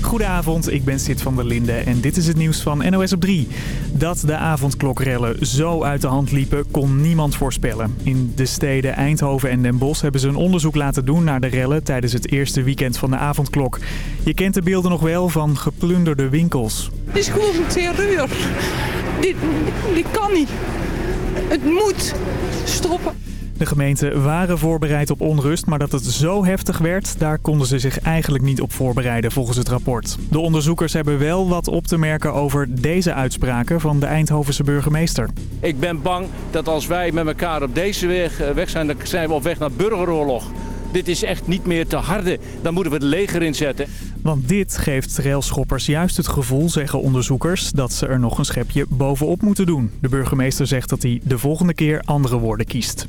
Goedenavond, ik ben Sid van der Linde en dit is het nieuws van NOS op 3. Dat de avondklokrellen zo uit de hand liepen, kon niemand voorspellen. In de steden Eindhoven en Den Bosch hebben ze een onderzoek laten doen naar de rellen tijdens het eerste weekend van de avondklok. Je kent de beelden nog wel van geplunderde winkels. Het is gewoon een terreur. Dit, dit kan niet. Het moet stoppen. De gemeenten waren voorbereid op onrust, maar dat het zo heftig werd, daar konden ze zich eigenlijk niet op voorbereiden volgens het rapport. De onderzoekers hebben wel wat op te merken over deze uitspraken van de Eindhovense burgemeester. Ik ben bang dat als wij met elkaar op deze weg, eh, weg zijn, dan zijn we op weg naar burgeroorlog. Dit is echt niet meer te harde. Dan moeten we het leger inzetten. Want dit geeft railschoppers juist het gevoel, zeggen onderzoekers, dat ze er nog een schepje bovenop moeten doen. De burgemeester zegt dat hij de volgende keer andere woorden kiest.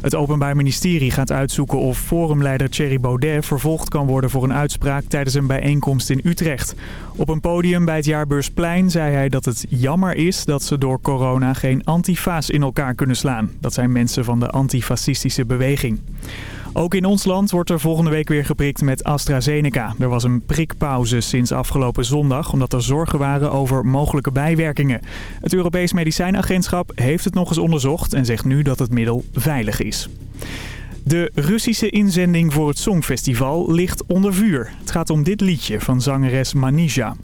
Het Openbaar Ministerie gaat uitzoeken of forumleider Thierry Baudet vervolgd kan worden voor een uitspraak tijdens een bijeenkomst in Utrecht. Op een podium bij het Jaarbeursplein zei hij dat het jammer is dat ze door corona geen antifa's in elkaar kunnen slaan. Dat zijn mensen van de antifascistische beweging. Ook in ons land wordt er volgende week weer geprikt met AstraZeneca. Er was een prikpauze sinds afgelopen zondag omdat er zorgen waren over mogelijke bijwerkingen. Het Europees Medicijnagentschap heeft het nog eens onderzocht en zegt nu dat het middel veilig is. De Russische inzending voor het Songfestival ligt onder vuur. Het gaat om dit liedje van zangeres Manija.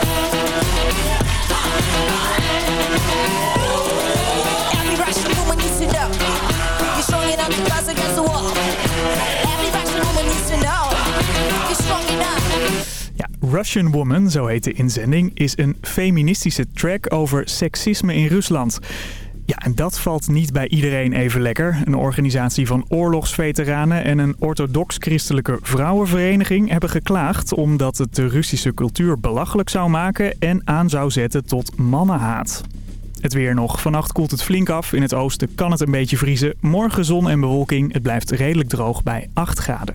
Russian Woman, zo heet de inzending, is een feministische track over seksisme in Rusland. Ja, en dat valt niet bij iedereen even lekker. Een organisatie van oorlogsveteranen en een orthodox-christelijke vrouwenvereniging hebben geklaagd... omdat het de Russische cultuur belachelijk zou maken en aan zou zetten tot mannenhaat. Het weer nog. Vannacht koelt het flink af. In het oosten kan het een beetje vriezen. Morgen zon en bewolking. Het blijft redelijk droog bij 8 graden.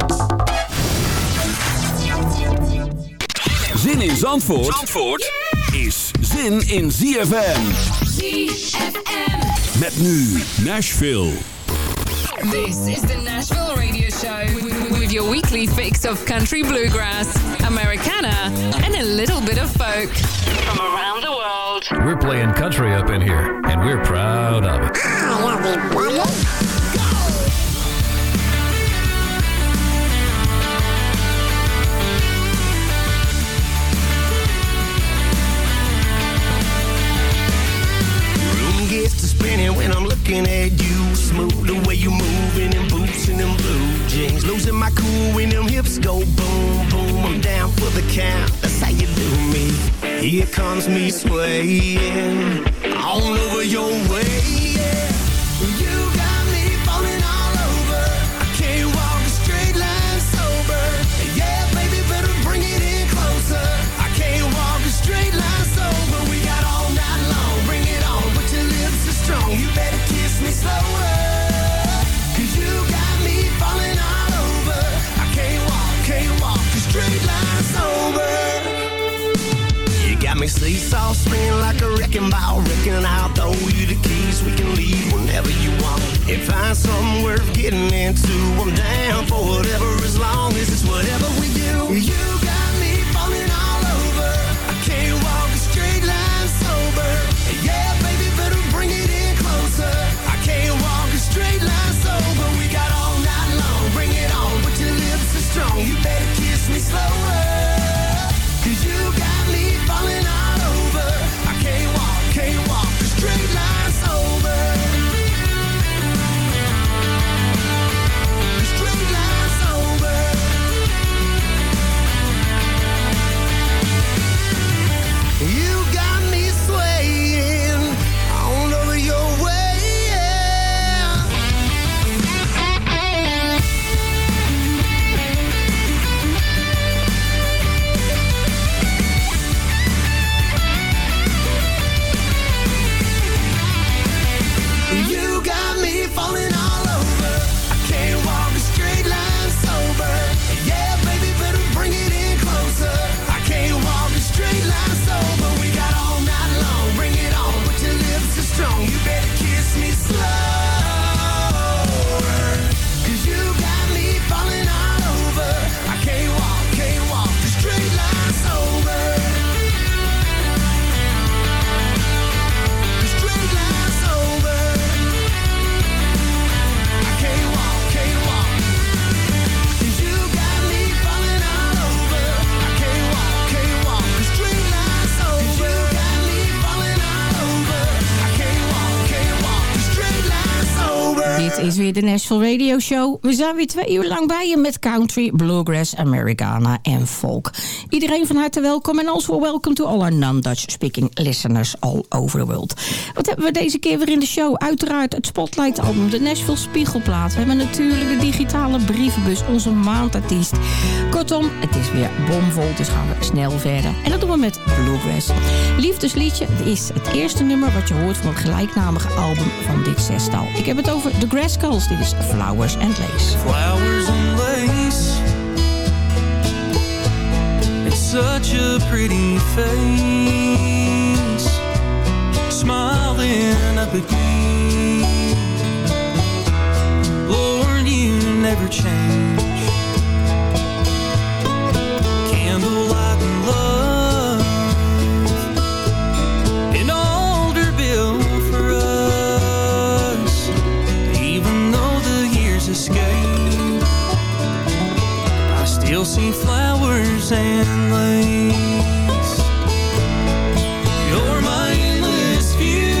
Zin in Zandvoort, Zandvoort is zin in ZFM. ZFM. Met nu Nashville. This is the Nashville Radio Show with, with your weekly fix of country bluegrass, Americana, and a little bit of folk from around the world. We're playing country up in here, and we're proud of it. Room spinning when I'm looking at you. Smooth the way you moving them boots and them blue jeans. Losing my cool when them hips go boom, boom. I'm down for the count. That's how you do me. Here comes me swaying all over your way. De Nashville Radio Show. We zijn weer twee uur lang bij je met country, bluegrass, Americana en folk. Iedereen van harte welkom en also welcome to all our non-Dutch speaking listeners all over the world. Wat hebben we deze keer weer in de show? Uiteraard het Spotlight album, de Nashville Spiegelplaat. We hebben natuurlijk de digitale brievenbus, onze maandartiest. Kortom, het is weer bomvol, dus gaan we snel verder. En dat doen we met bluegrass. Liefdesliedje is het eerste nummer wat je hoort van het gelijknamige album van dit zestal. Ik heb het over The Grasskulls. Dit is Flowers and Lace. Flowers and lace. It's such a pretty face. Smiling up at me Lord, you never change still see flowers and lace You're my endless view.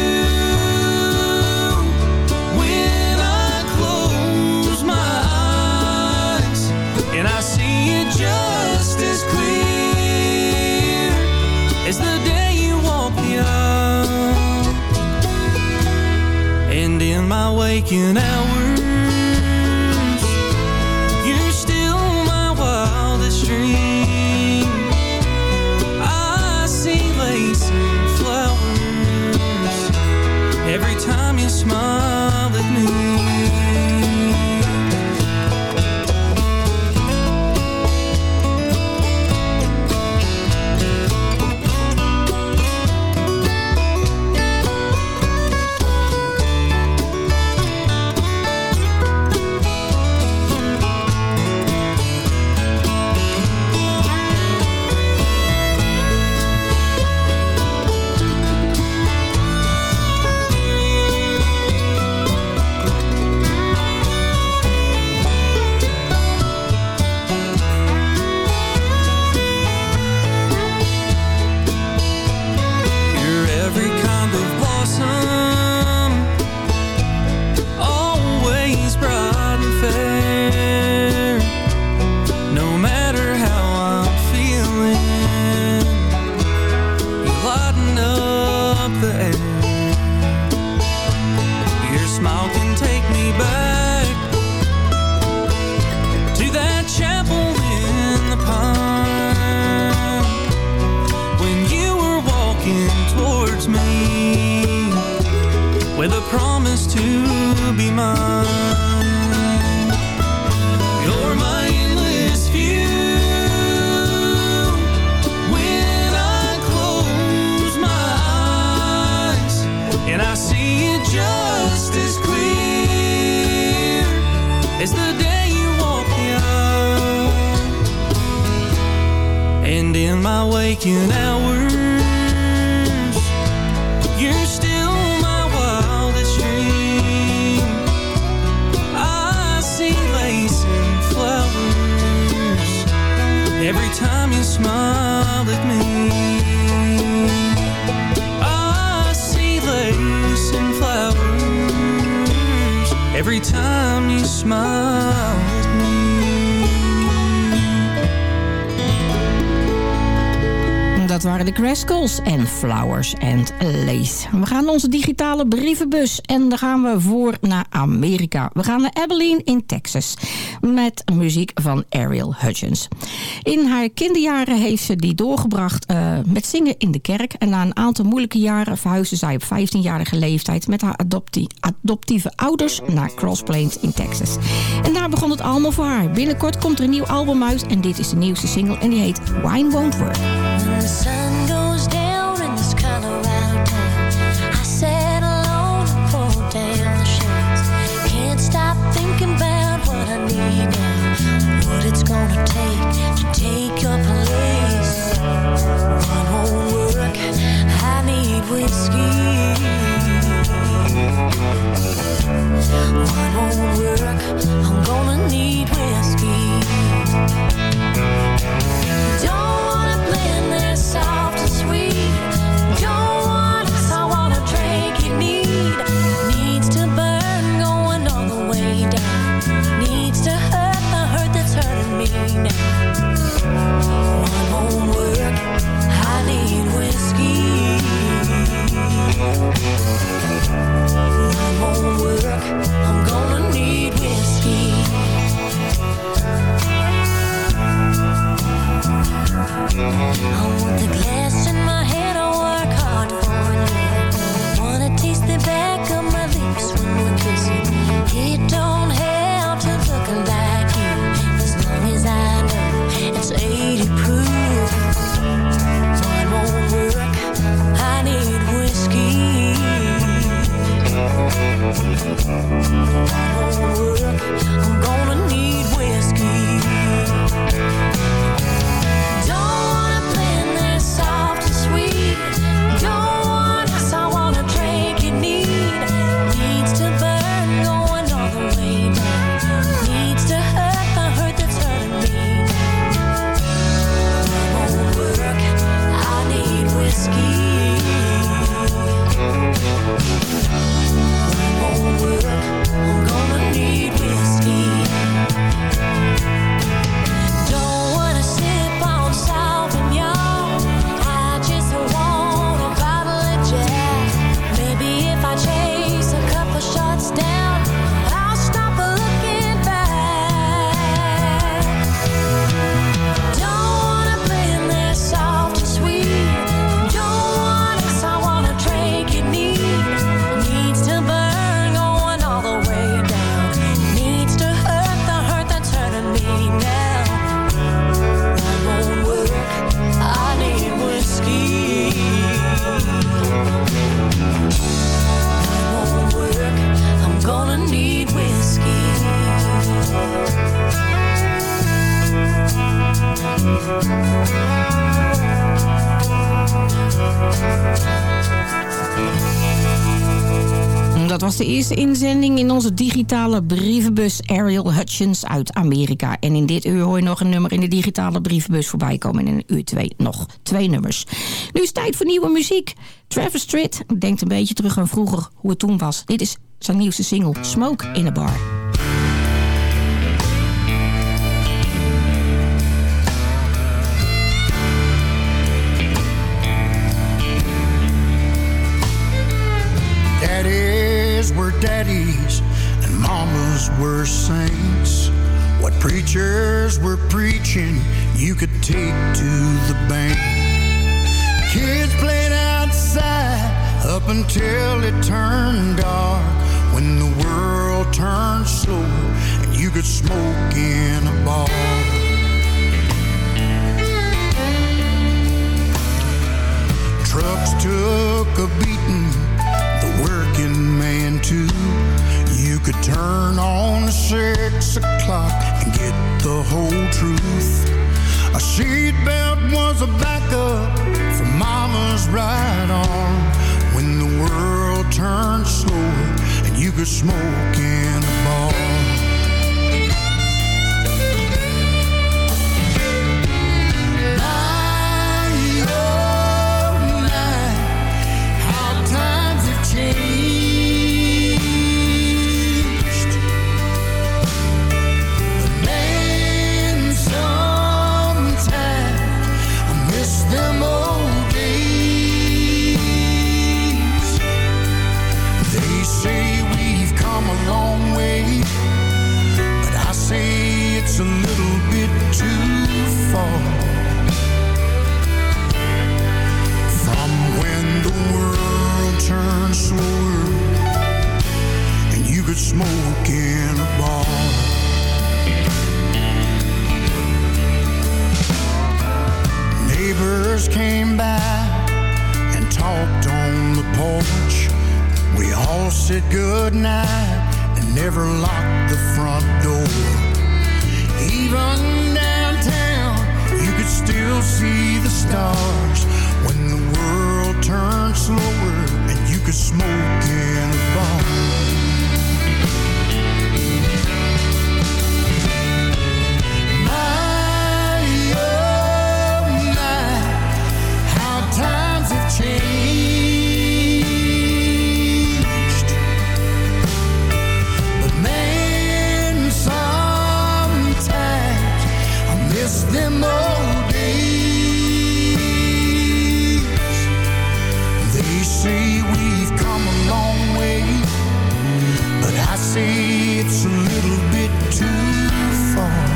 When I close my eyes And I see it just as clear As the day you walk the aisle And in my waking hours smile de Graskels en Flowers and Lace. We gaan onze digitale brievenbus en dan gaan we voor naar Amerika. We gaan naar Abilene in Texas met muziek van Ariel Hutchins. In haar kinderjaren heeft ze die doorgebracht eh, met zingen in de kerk. En na een aantal moeilijke jaren verhuisde zij op 15-jarige leeftijd met haar adoptie, adoptieve ouders naar Cross Plains in Texas. En daar begon het allemaal voor haar. Binnenkort komt er een nieuw album uit en dit is de nieuwste single en die heet Wine Won't Work. One won't work, I'm gonna need whiskey. I want the glass was de eerste inzending in onze digitale brievenbus Ariel Hutchins uit Amerika. En in dit uur hoor je nog een nummer in de digitale brievenbus voorbij komen. En in uur twee nog twee nummers. Nu is het tijd voor nieuwe muziek. Travis Tritt denkt een beetje terug aan vroeger, hoe het toen was. Dit is zijn nieuwste single, Smoke in a Bar. Were daddies and mamas were saints. What preachers were preaching, you could take to the bank. Kids played outside up until it turned dark. When the world turned slow and you could smoke in a bar. Trucks took a beating, working man too. You could turn on six o'clock and get the whole truth. A seatbelt was a backup for mama's right arm. When the world turned slower and you could smoke in a bar. Far. From when the world turned slower and you could smoke in a bar. Neighbors came by and talked on the porch. We all said goodnight and never locked the front door. Even could still see the stars when the world turns slower and you can smoke in a bar. say it's a little bit too far.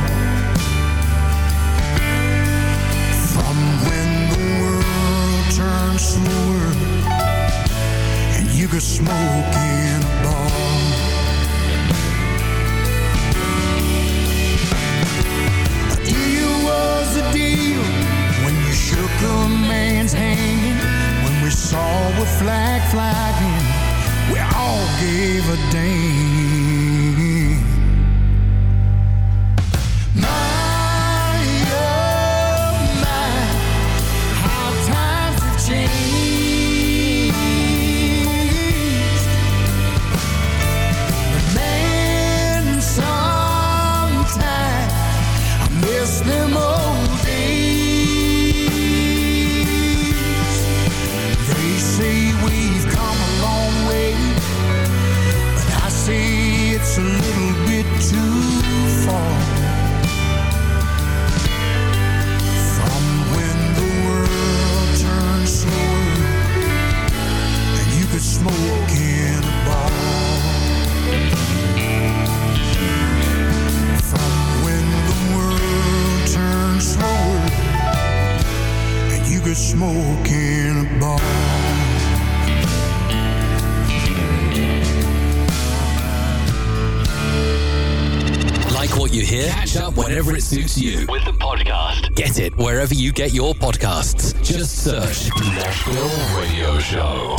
From when the world turns slower And you could smoke in a bar A deal was a deal When you shook a man's hand When we saw a flag flying we all gave a damn. wherever you get your podcasts. Just search Nashville Radio Show.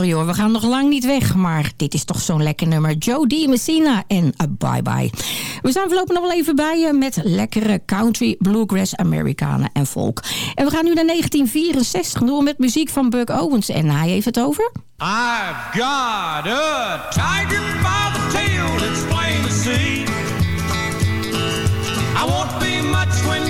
we gaan nog lang niet weg. Maar dit is toch zo'n lekker nummer. Joe D. Messina en a Bye Bye. We zijn voorlopig nog wel even bij je met lekkere country, bluegrass, Amerikanen en folk. En we gaan nu naar 1964 door met muziek van Buck Owens. En hij heeft het over... I've got a tiger by the tail, it's plain to. I won't be much when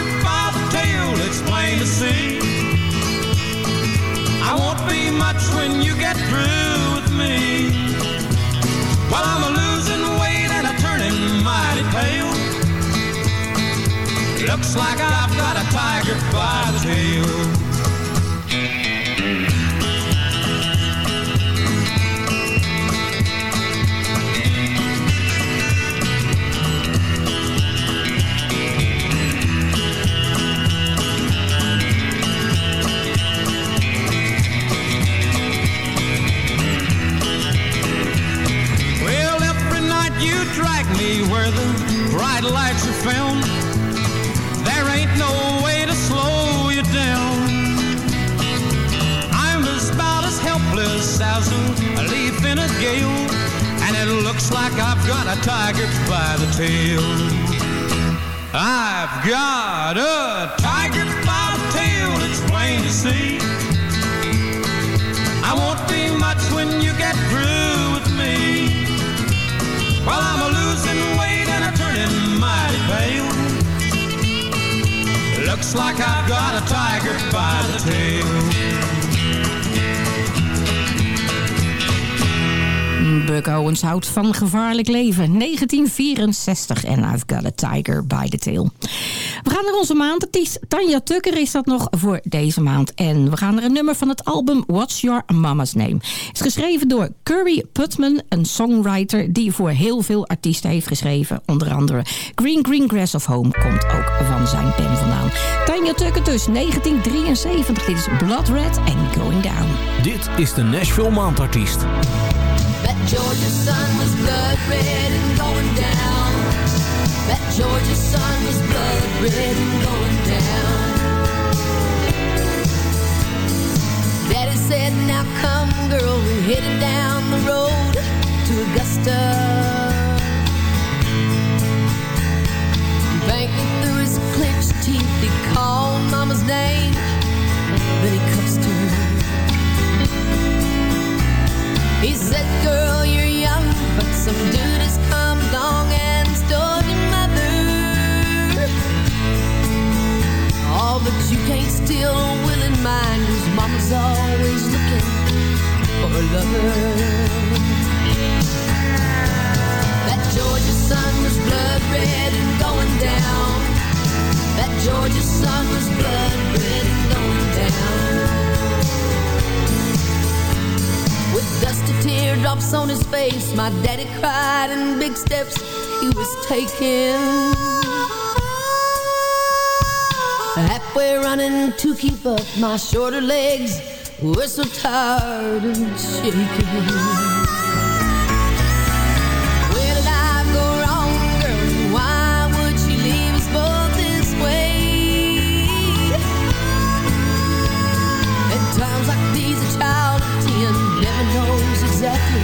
I won't be much when you get through with me. While I'm a losing weight and a turning mighty pale. Looks like I've got a tiger by the tail. Got a tiger by the tail. I've got a tiger by the tail, it's plain to see. I won't be much when you get through with me. While I'm a losing weight and a turning mighty pale. Looks like I've got a tiger by the tail. Buck Owens houdt van gevaarlijk leven. 1964 en I've got a tiger by the tail. We gaan naar onze maandartiest. Tanja Tucker is dat nog voor deze maand. En we gaan naar een nummer van het album What's Your Mama's Name. Het is geschreven door Curry Putman, een songwriter... die voor heel veel artiesten heeft geschreven. Onder andere Green Green Grass of Home komt ook van zijn pen vandaan. Tanja Tucker dus, 1973. Dit is Blood Red and Going Down. Dit is de Nashville Maandartiest. Georgia sun was blood red and going down. That Georgia sun was blood red and going down. Daddy said, now come girl, we're headed down the road to Augusta. Banking through his clenched teeth, he called mama's name. Always looking for a lover. That Georgia sun was blood red and going down. That Georgia sun was blood red and going down. With dusty teardrops on his face, my daddy cried in big steps he was taking. Halfway running to keep up, my shorter legs were so tired and shaking. Where did I go wrong, girl? Why would she leave us both this way? At times like these, a child of ten never knows exactly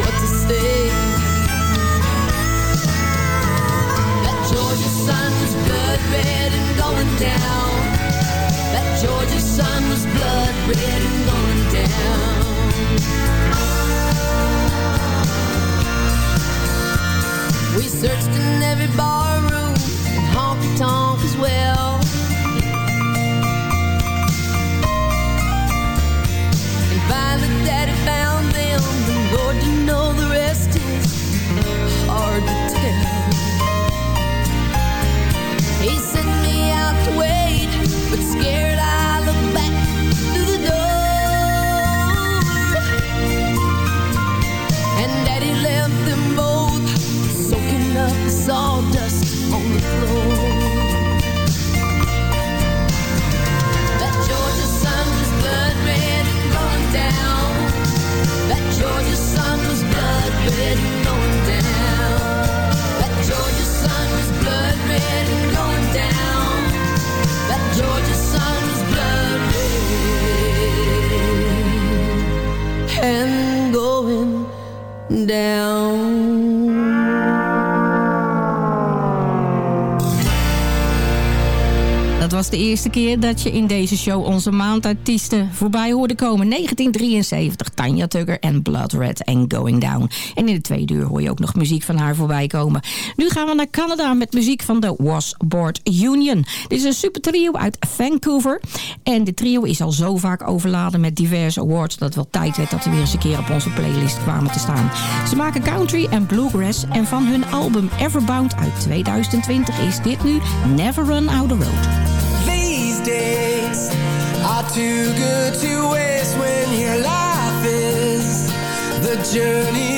what to say. That Georgia sun was blood red That Georgia sun was blood red and going down. We searched in every bar sawdust on the floor. de eerste keer dat je in deze show onze maandartiesten voorbij hoorde komen. 1973, Tanya Tucker en Blood Red and Going Down. En in de tweede uur hoor je ook nog muziek van haar voorbij komen. Nu gaan we naar Canada met muziek van de Washboard Union. Dit is een super trio uit Vancouver. En de trio is al zo vaak overladen met diverse awards... dat het wel tijd werd dat ze weer eens een keer op onze playlist kwamen te staan. Ze maken country en bluegrass en van hun album Everbound uit 2020 is dit nu Never Run Out the Road. days are too good to waste when your life is the journey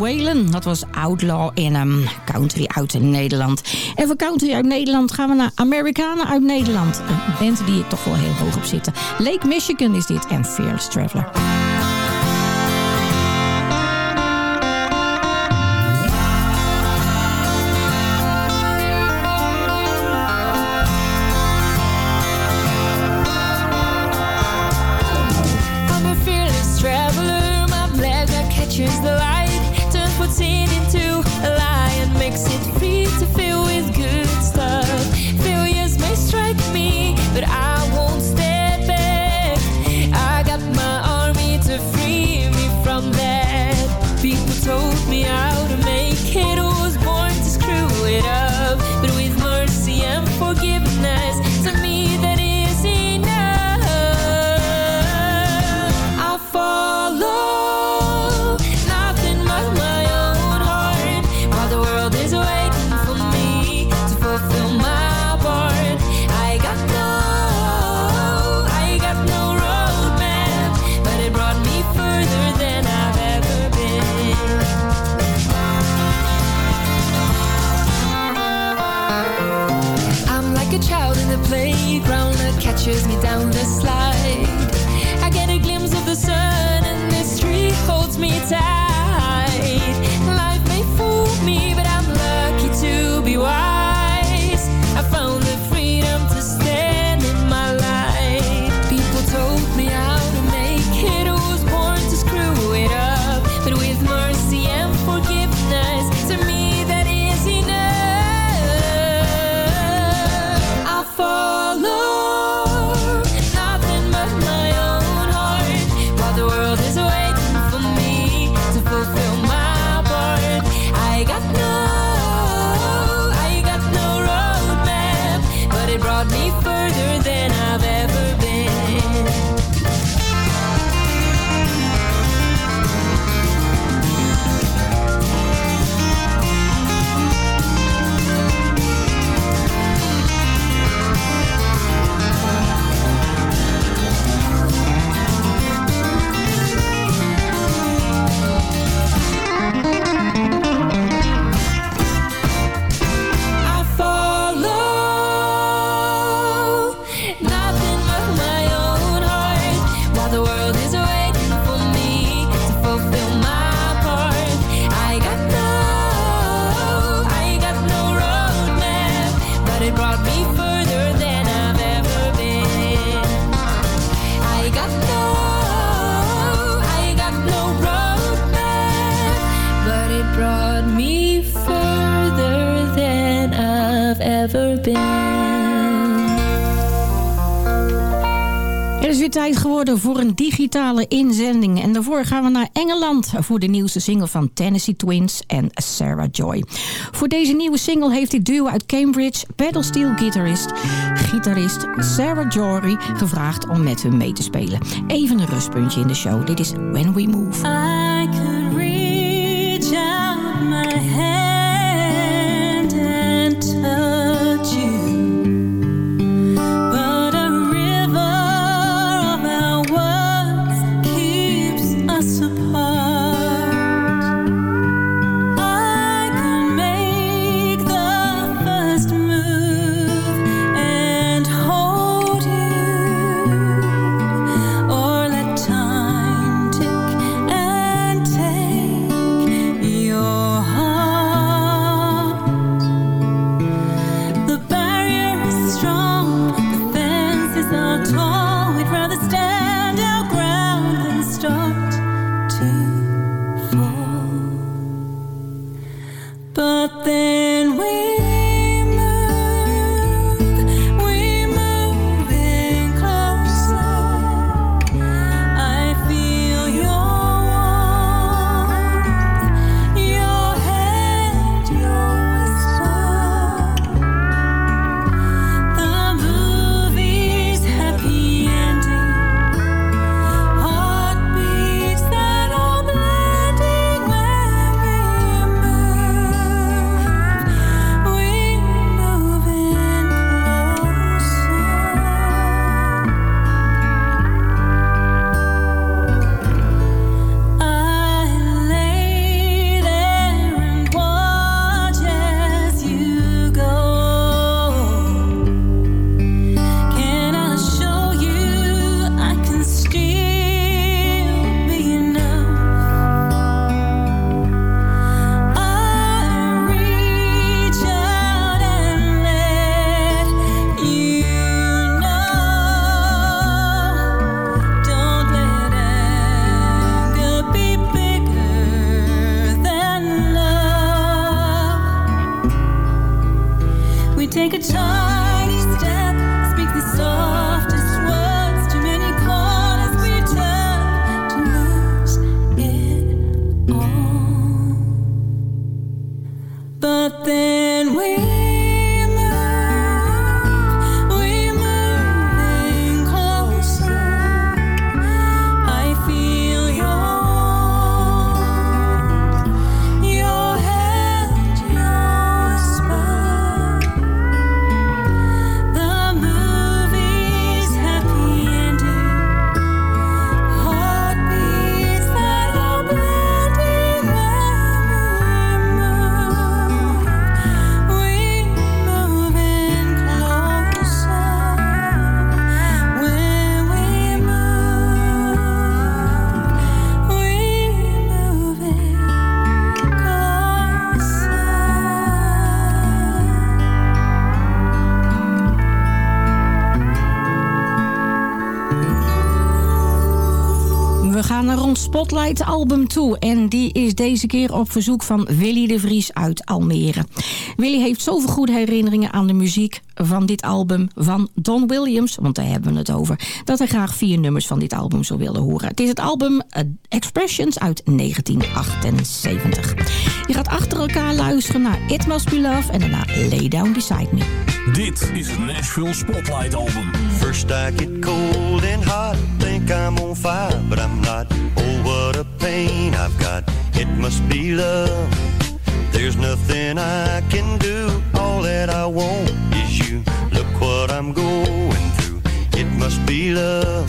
Whalen. Dat was Outlaw in um, Country uit Nederland. En voor Country uit Nederland gaan we naar Amerikanen uit Nederland. Een band die ik toch wel heel hoog op zitten. Lake Michigan is dit en Fearless Traveler. Voor een digitale inzending. En daarvoor gaan we naar Engeland voor de nieuwste single van Tennessee Twins en Sarah Joy. Voor deze nieuwe single heeft dit duo uit Cambridge pedal steel gitarist, gitarist Sarah Joy gevraagd om met hun mee te spelen. Even een rustpuntje in de show. Dit is When We Move. I could reach out my head. Spotlight album toe. En die is deze keer op verzoek van Willy de Vries uit Almere. Willy heeft zoveel goede herinneringen aan de muziek van dit album van Don Williams. Want daar hebben we het over. Dat hij graag vier nummers van dit album zou willen horen. Het is het album eh, Expressions uit 1978. Je gaat achter elkaar luisteren naar It Must Be Love. En daarna Lay Down Beside Me. Dit is het Nashville Spotlight Album. First I get cold and hot, think I'm on fire, but I'm not. Oh, what a pain I've got. It must be love. There's nothing I can do. All that I want is you. Look what I'm going through. It must be love.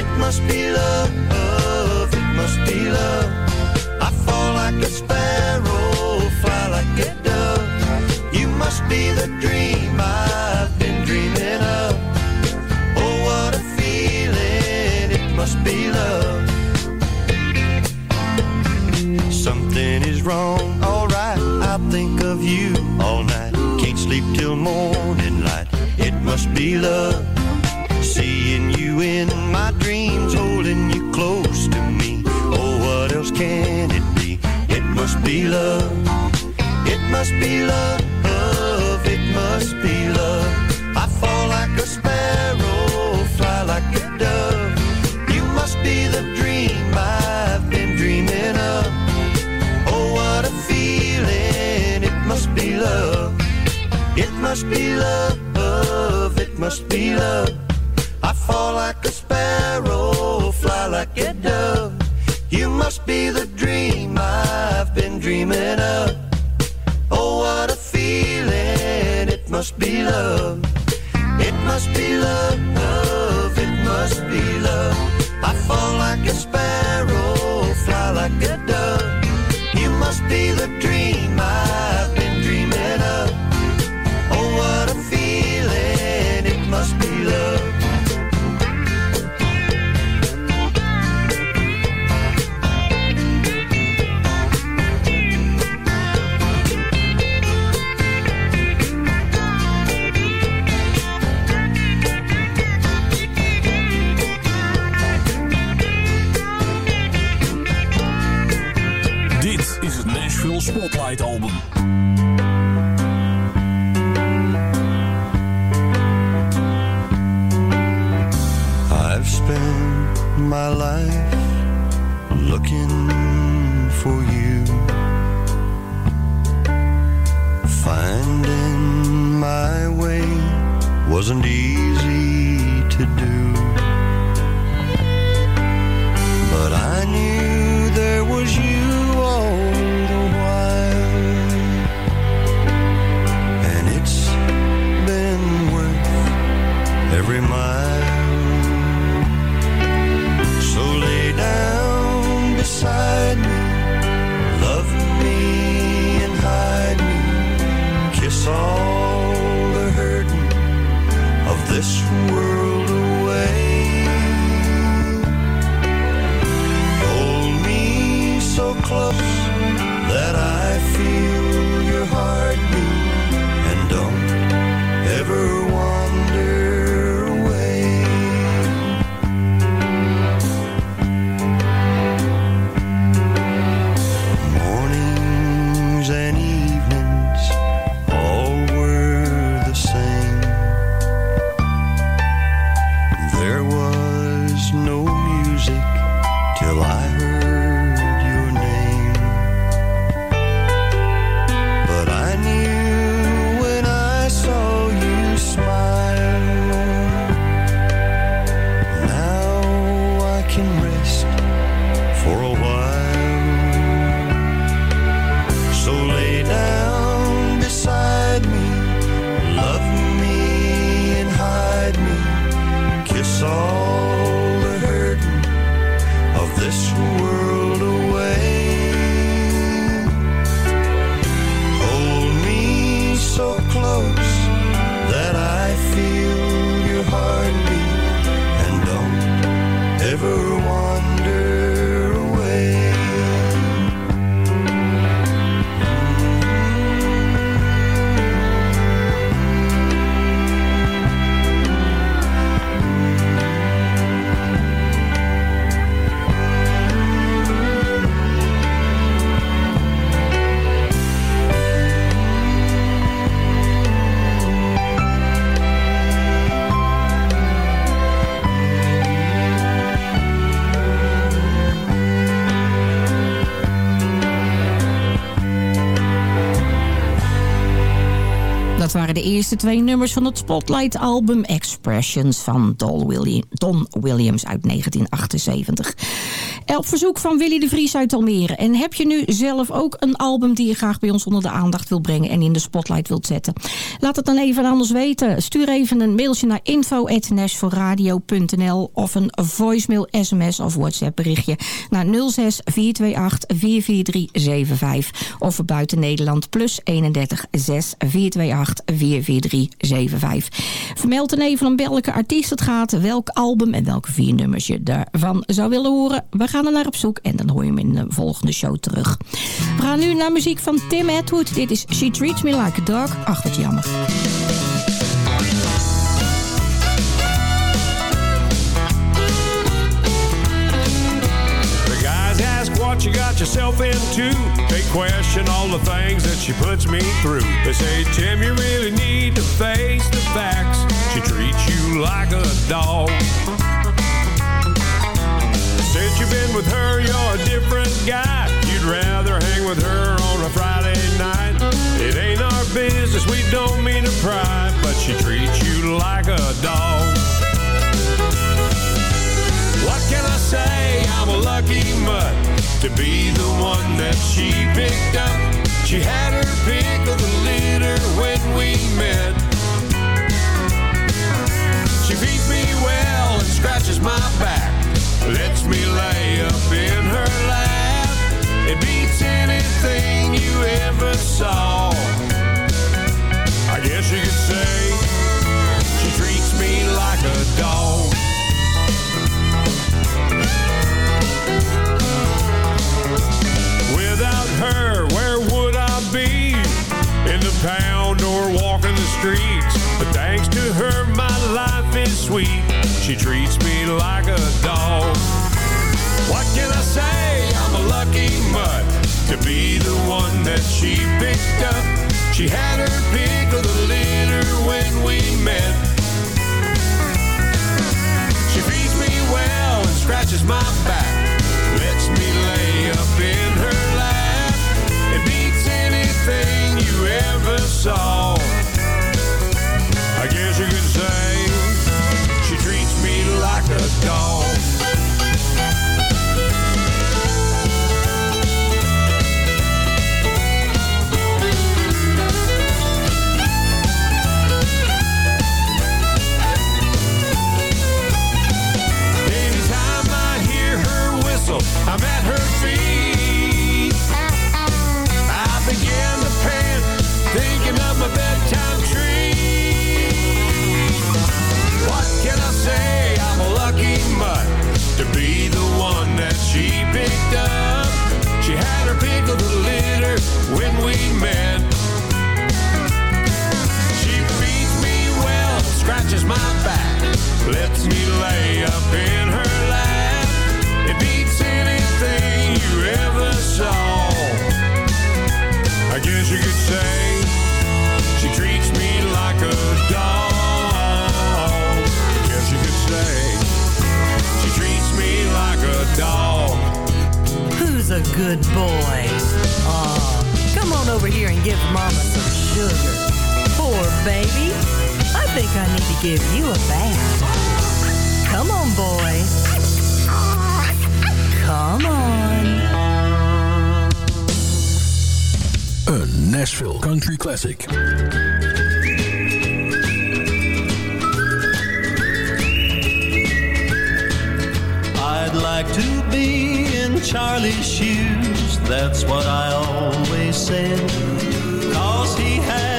It must be love. It must be love. I fall like a sparrow, fly like a dove. You must be the dream I've been dreaming of. Oh, what a feeling, it must be love. Something is wrong, alright, I think of you all night. Can't sleep till morning light, it must be love. Seeing you in my dreams, holding you close to me. Oh, what else can it be? It must be love. It must be love, must be love, it must be love. I fall like a sparrow, fly like a dove. You must be the dream I've been dreaming of. Oh, what a feeling, it must be love. It must be love, it must be love. I fall like a sparrow, fly like a dove. You must be the wasn't easy eerste twee nummers van het Spotlight-album Expressions van Don Williams uit 1978. Op verzoek van Willy de Vries uit Almere. En heb je nu zelf ook een album die je graag bij ons onder de aandacht wilt brengen en in de spotlight wilt zetten? Laat het dan even aan ons weten. Stuur even een mailtje naar info.nashforradio.nl of een voicemail, sms of WhatsApp berichtje naar 06 428 44375 of buiten Nederland plus 31 6 428 44375. Vermeld dan even om welke artiest het gaat, welk album en welke vier nummers je daarvan zou willen horen. We gaan er naar op zoek en dan hoor je hem in de volgende show terug. We gaan nu naar muziek van Tim Atwood. Dit is She Treats Me Like a Dog. Ach, wat jammer. The guys ask what you got yourself into. They question all the things that she puts me through. They say, Tim, you really need to face the facts. She treats you like a dog. Since you've been with her, you're a different guy. You'd rather hang with her on a Friday night. It ain't our business, we don't mean to pry, but she treats you like a dog. What can I say? I'm a lucky mutt to be the one that she picked up. She had her pick of the litter when we met. She feeds me well and scratches my back. Lets me lay up in her lap. It beats anything you ever saw. I guess you could say she treats me like a dog. Without her, where would I be? In the pound or walking the streets. But thanks to her, my life is sweet. She treats me like a dog. What can I say? I'm a lucky mutt to be the one that she picked up. She had her pick of the litter when we met. She feeds me well and scratches my back. Lets me lay up in her lap. It beats anything you ever saw. I guess you could say me like her of the litter when we met. She feeds me well, scratches my back, lets me lay up in a good boy? Aw, come on over here and give Mama some sugar. Poor baby. I think I need to give you a bath. Come on, boy. Come on. Een Nashville Country Classic. I'd like to be in Charlie's shoes, that's what I always said. Cause he had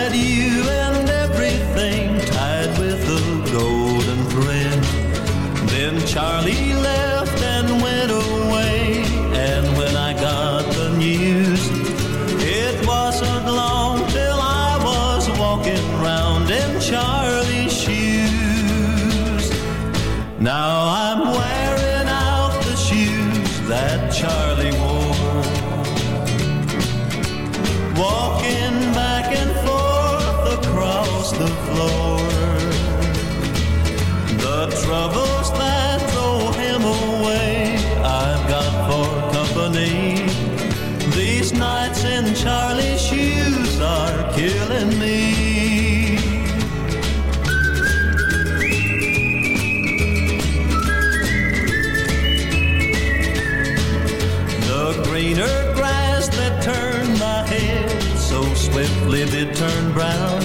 greener grass that turned my head so swiftly they turn brown.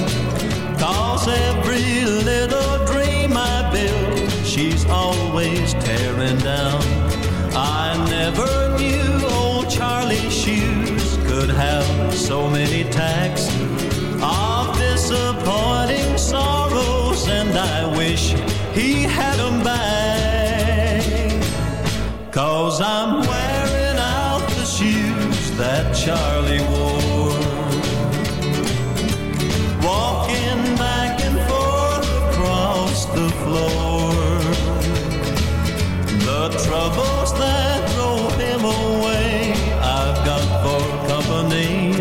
Cause every little dream I built, she's always tearing down. I never knew old Charlie's shoes could have so many tacks of disappointing sorrows, and I wish he had them back. Cause I'm Charlie wore. Walking back and forth across the floor. The troubles that drove him away, I've got for company.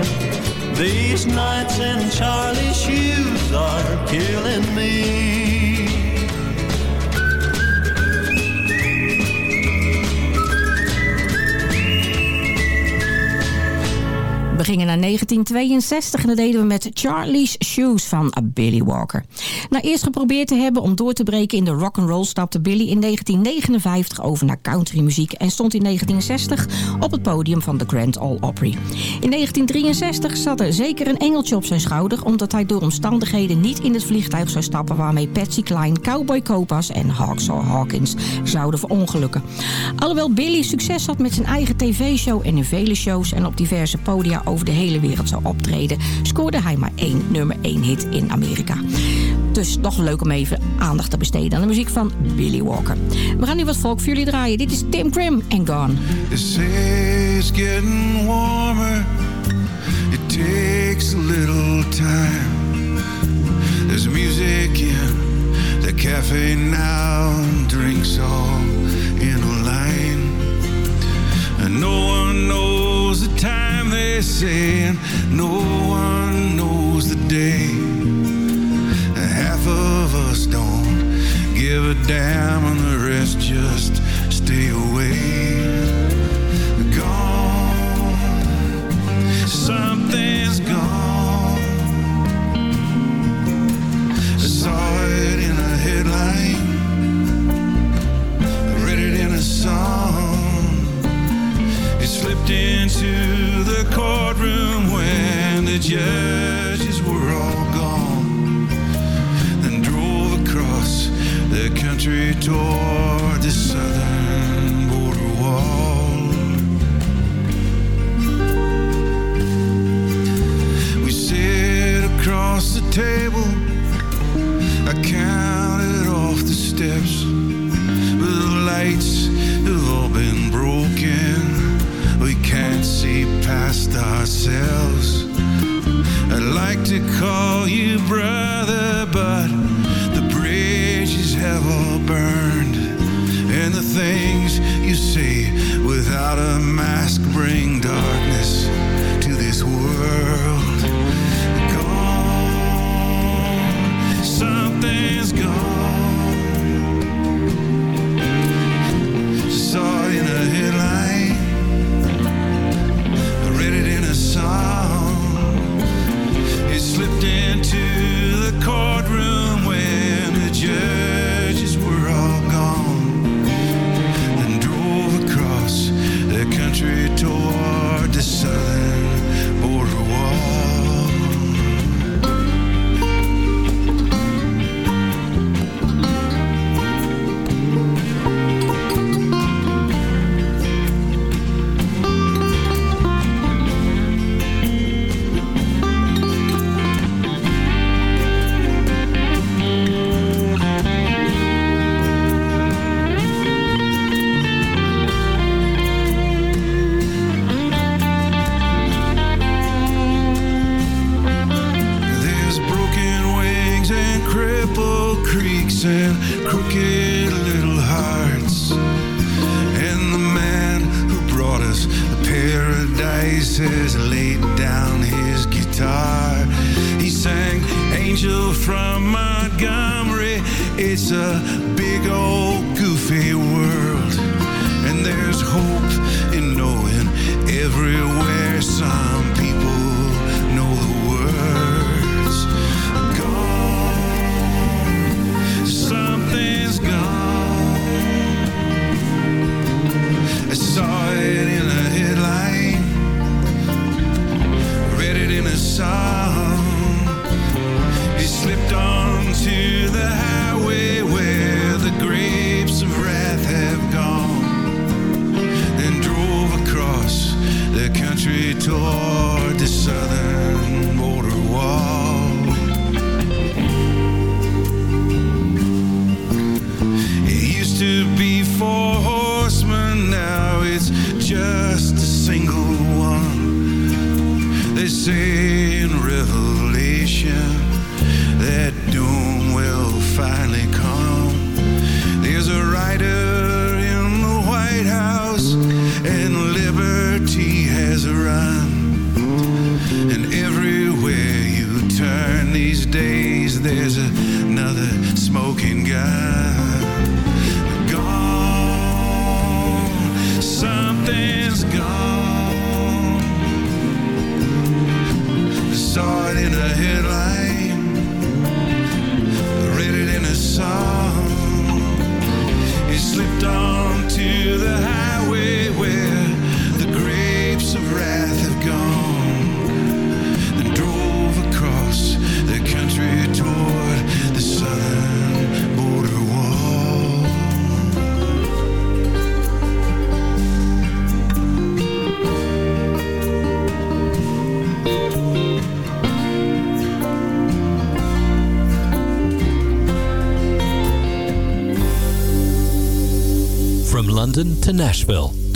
These nights in Charlie's gingen naar 1962 en dat deden we met Charlie's Shoes van Billy Walker. Na eerst geprobeerd te hebben om door te breken in de rock and roll stapte Billy in 1959 over naar countrymuziek en stond in 1960 op het podium van de Grand Ole Opry. In 1963 zat er zeker een engeltje op zijn schouder omdat hij door omstandigheden niet in het vliegtuig zou stappen waarmee Patsy Cline, Cowboy Copas en Hawksaw Hawkins zouden verongelukken. Alhoewel Billy succes had met zijn eigen tv-show en in vele shows en op diverse podia over de hele wereld zou optreden, scoorde hij maar één nummer 1 hit in Amerika. Dus toch leuk om even aandacht te besteden aan de muziek van Billy Walker. We gaan nu wat volk voor jullie draaien. Dit is Tim Krim en Gone. Getting warmer. It takes a little time. There's music the cafe now, time they say, and no one knows the day. Half of us don't give a damn,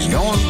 He's going